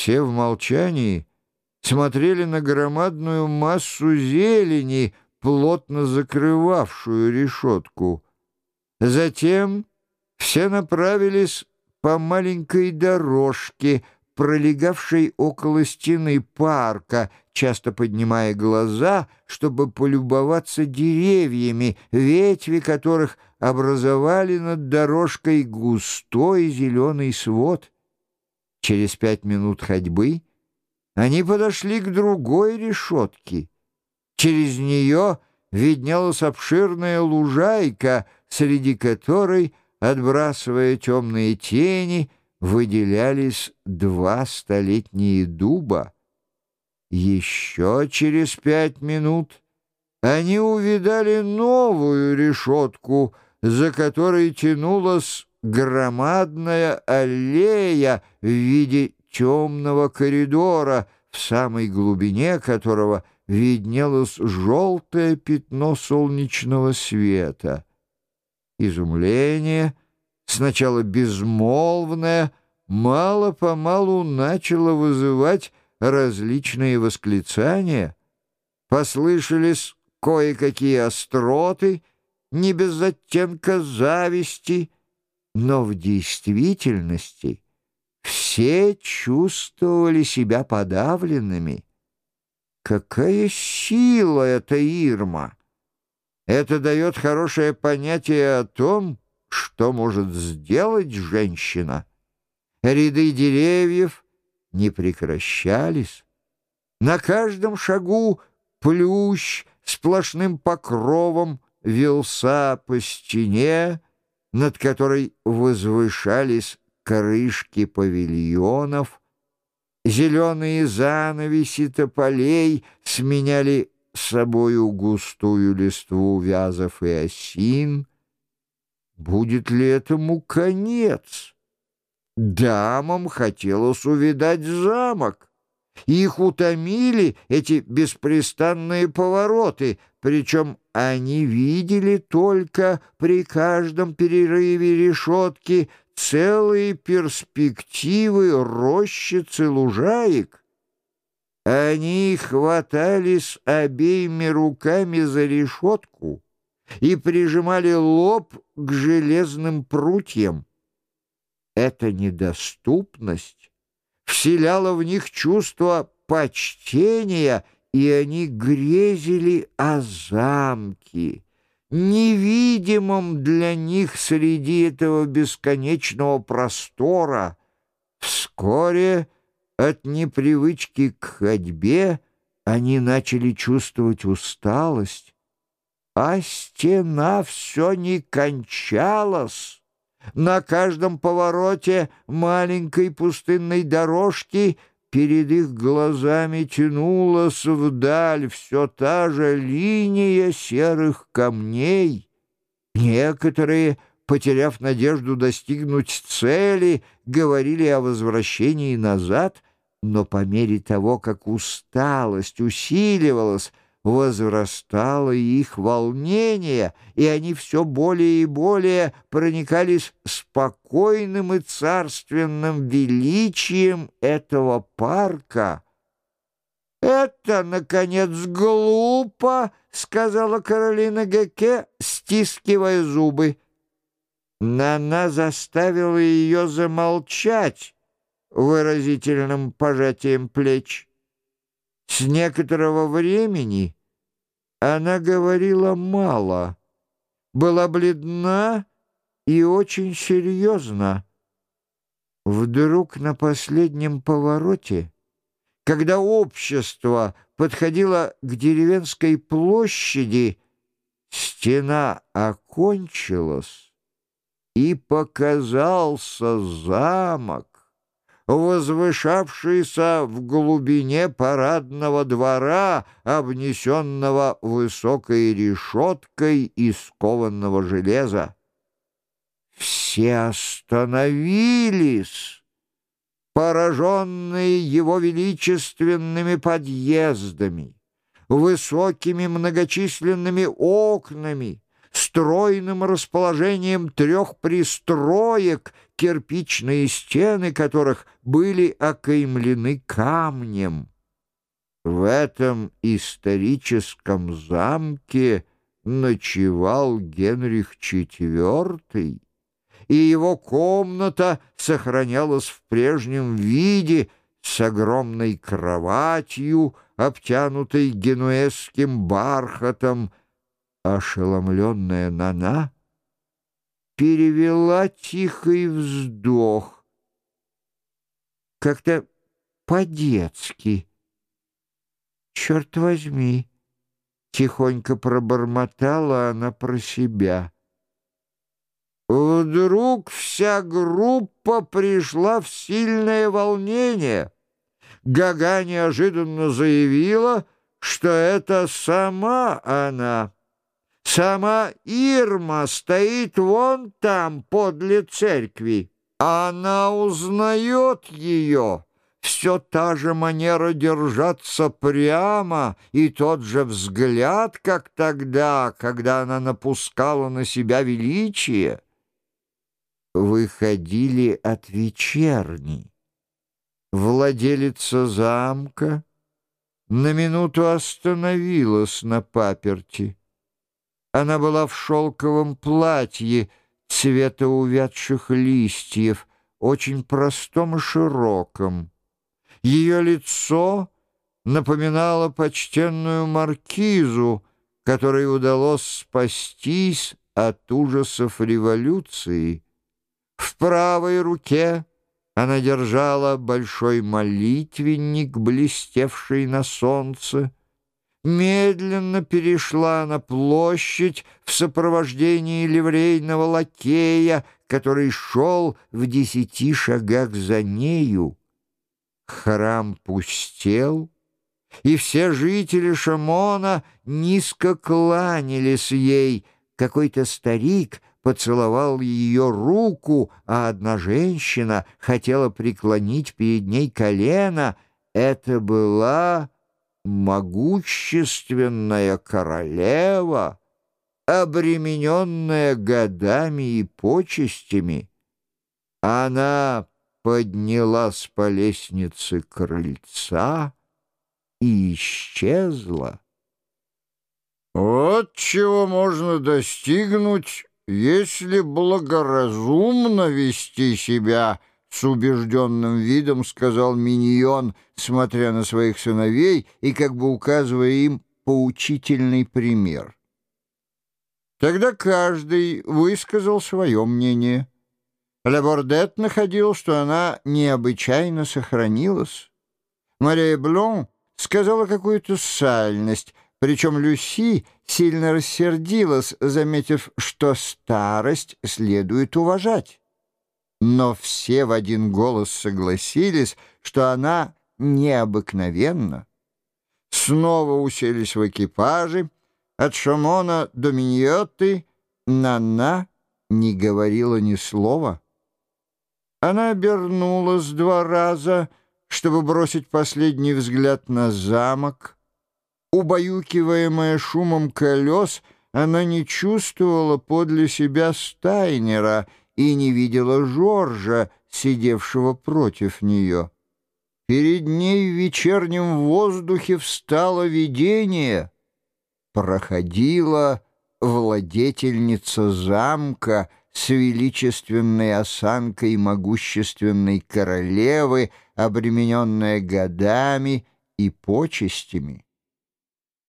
Все в молчании смотрели на громадную массу зелени, плотно закрывавшую решетку. Затем все направились по маленькой дорожке, пролегавшей около стены парка, часто поднимая глаза, чтобы полюбоваться деревьями, ветви которых образовали над дорожкой густой зеленый свод. Через пять минут ходьбы они подошли к другой решетке. Через нее виднелась обширная лужайка, среди которой, отбрасывая темные тени, выделялись два столетние дуба. Еще через пять минут они увидали новую решетку, за которой тянулась громадная аллея в виде темного коридора, в самой глубине которого виднелось желтое пятно солнечного света. Изумление, сначала безмолвное, мало-помалу начало вызывать различные восклицания. Послышались кое-какие остроты, не без оттенка зависти, но в действительности все чувствовали себя подавленными. Какая сила эта Ирма! Это дает хорошее понятие о том, что может сделать женщина. Ряды деревьев не прекращались. На каждом шагу плющ сплошным покровом вился по стене, над которой возвышались крышки павильонов, зеленые занавеси тополей сменяли собою густую листву вязов и осин. Будет ли этому конец? Дамам хотелось увидать замок. Их утомили эти беспрестанные повороты, причем они видели только при каждом перерыве решетки целые перспективы рощицы лужаек. Они хватались обеими руками за решетку и прижимали лоб к железным прутьям. Эта недоступность вселяла в них чувство почтения, и они грезили о замке, невидимом для них среди этого бесконечного простора. Вскоре от непривычки к ходьбе они начали чувствовать усталость, а стена все не кончалась. На каждом повороте маленькой пустынной дорожки перед их глазами тянулась вдаль все та же линия серых камней. Некоторые — потеряв надежду достигнуть цели, говорили о возвращении назад, но по мере того, как усталость усиливалась, возрастало их волнение, и они все более и более проникались спокойным и царственным величием этого парка. «Это, наконец, глупо!» — сказала Каролина Геке, стискивая зубы. Нана заставила ее замолчать выразительным пожатием плеч. С некоторого времени она говорила мало, была бледна и очень серьезна. Вдруг на последнем повороте, когда общество подходило к деревенской площади, стена окончилась, и показался замок, возвышавшийся в глубине парадного двора, обнесенного высокой решеткой из кованного железа. Все остановились, пораженные его величественными подъездами, высокими многочисленными окнами, стройным расположением трех пристроек, кирпичные стены которых были окаймлены камнем. В этом историческом замке ночевал Генрих IV, и его комната сохранялась в прежнем виде с огромной кроватью, обтянутой генуэзским бархатом. Ошеломленная Нана перевела тихий вздох, как-то по-детски. «Черт возьми!» — тихонько пробормотала она про себя. Вдруг вся группа пришла в сильное волнение. Гага неожиданно заявила, что это сама она. Сама Ирма стоит вон там, подле церкви. Она узнает ее. Все та же манера держаться прямо и тот же взгляд, как тогда, когда она напускала на себя величие выходили от вечерни. Владелица замка на минуту остановилась на паперти. Она была в шелковом платье цвета увядших листьев, очень простом и широком. Ее лицо напоминало почтенную маркизу, которой удалось спастись от ужасов революции. В правой руке она держала большой молитвенник, блестевший на солнце. Медленно перешла на площадь в сопровождении ливрейного лакея, который шел в десяти шагах за нею. Храм пустел, и все жители Шамона низко кланялись ей. Какой-то старик — поцеловал ее руку, а одна женщина хотела преклонить перед ней колено. Это была могущественная королева, обремененная годами и почестями. Она поднялась по лестнице крыльца и исчезла. Вот чего можно достигнуть если благоразумно вести себя, с убежденным видом сказал Миньон, смотря на своих сыновей и как бы указывая им поучительный пример. Тогда каждый высказал свое мнение. Лабордет находил, что она необычайно сохранилась. Мария Блон сказала какую-то сальность — причем Люси сильно рассердилась, заметив, что старость следует уважать. Но все в один голос согласились, что она необыкновенна. Снова уселись в экипаже. От Шамона до Миньотты Нана не говорила ни слова. Она обернулась два раза, чтобы бросить последний взгляд на замок — Убаюкиваемая шумом колес, она не чувствовала подле себя Стайнера и не видела Жоржа, сидевшего против нее. Перед ней в вечернем воздухе встало видение. Проходила владетельница замка с величественной осанкой могущественной королевы, обремененная годами и почестями.